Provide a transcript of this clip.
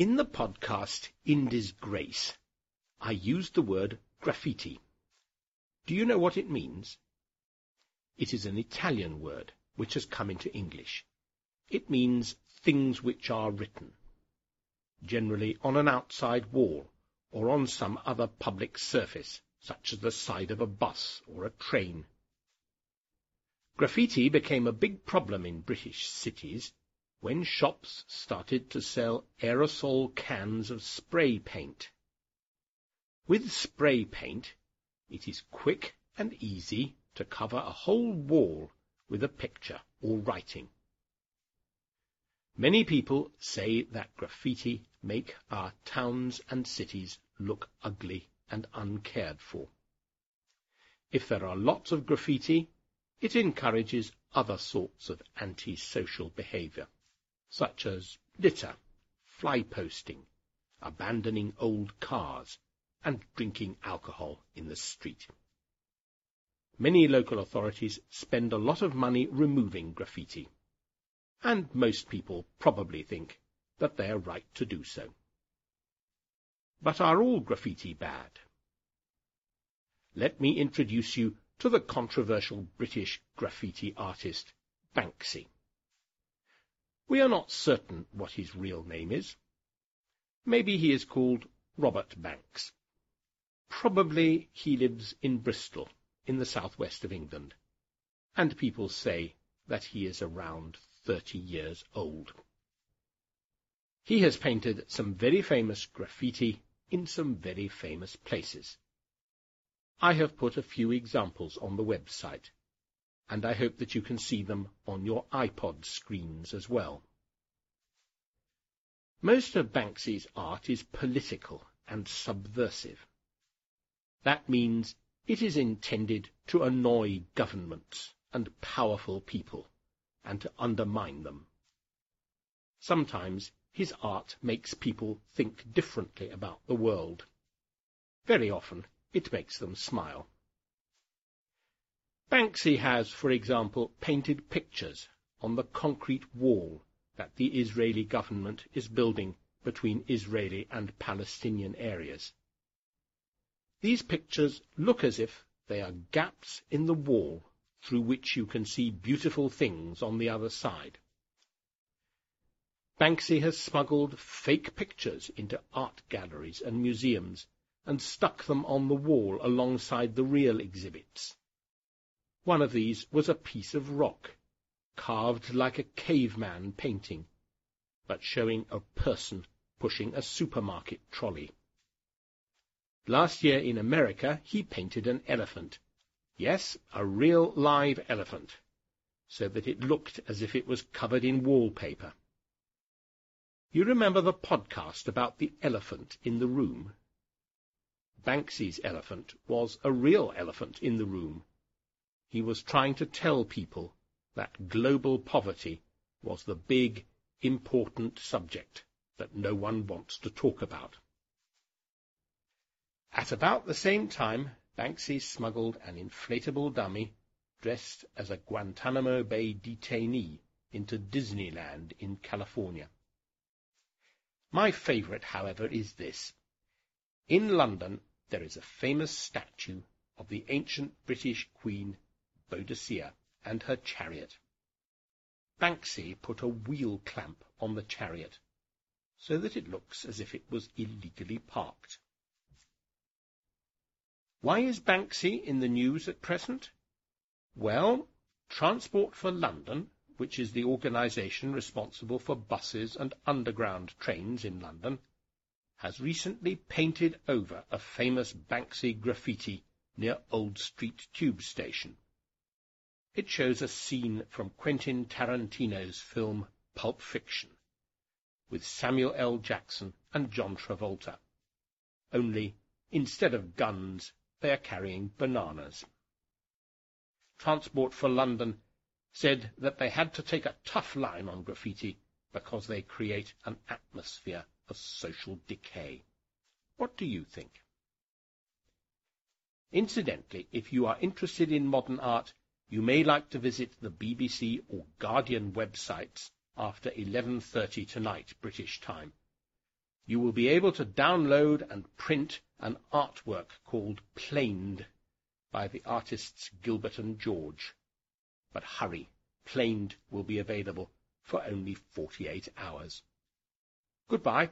In the podcast In Disgrace, I used the word graffiti. Do you know what it means? It is an Italian word which has come into English. It means things which are written, generally on an outside wall or on some other public surface, such as the side of a bus or a train. Graffiti became a big problem in British cities when shops started to sell aerosol cans of spray paint. With spray paint, it is quick and easy to cover a whole wall with a picture or writing. Many people say that graffiti make our towns and cities look ugly and uncared for. If there are lots of graffiti, it encourages other sorts of antisocial behaviour such as litter, fly posting, abandoning old cars, and drinking alcohol in the street. Many local authorities spend a lot of money removing graffiti, and most people probably think that they are right to do so. But are all graffiti bad? Let me introduce you to the controversial British graffiti artist Banksy. We are not certain what his real name is. Maybe he is called Robert Banks. Probably he lives in Bristol, in the southwest of England, and people say that he is around thirty years old. He has painted some very famous graffiti in some very famous places. I have put a few examples on the website, and I hope that you can see them on your iPod screens as well. Most of Banksy's art is political and subversive. That means it is intended to annoy governments and powerful people, and to undermine them. Sometimes his art makes people think differently about the world. Very often it makes them smile. Banksy has, for example, painted pictures on the concrete wall that the Israeli government is building between Israeli and Palestinian areas. These pictures look as if they are gaps in the wall through which you can see beautiful things on the other side. Banksy has smuggled fake pictures into art galleries and museums and stuck them on the wall alongside the real exhibits. One of these was a piece of rock, carved like a caveman painting, but showing a person pushing a supermarket trolley. Last year in America, he painted an elephant. Yes, a real live elephant, so that it looked as if it was covered in wallpaper. You remember the podcast about the elephant in the room? Banksy's elephant was a real elephant in the room, he was trying to tell people that global poverty was the big, important subject that no one wants to talk about. At about the same time, Banksy smuggled an inflatable dummy dressed as a Guantanamo Bay detainee into Disneyland in California. My favourite, however, is this. In London there is a famous statue of the ancient British Queen Boadicea and her chariot. Banksy put a wheel clamp on the chariot, so that it looks as if it was illegally parked. Why is Banksy in the news at present? Well, Transport for London, which is the organisation responsible for buses and underground trains in London, has recently painted over a famous Banksy graffiti near Old Street Tube Station. It shows a scene from Quentin Tarantino's film Pulp Fiction, with Samuel L. Jackson and John Travolta. Only, instead of guns, they are carrying bananas. Transport for London said that they had to take a tough line on graffiti because they create an atmosphere of social decay. What do you think? Incidentally, if you are interested in modern art, you may like to visit the BBC or Guardian websites after 11.30 tonight British time. you will be able to download and print an artwork called Planed by the artists Gilbert and George. But hurry, Planed will be available for only 48 hours. Goodbye.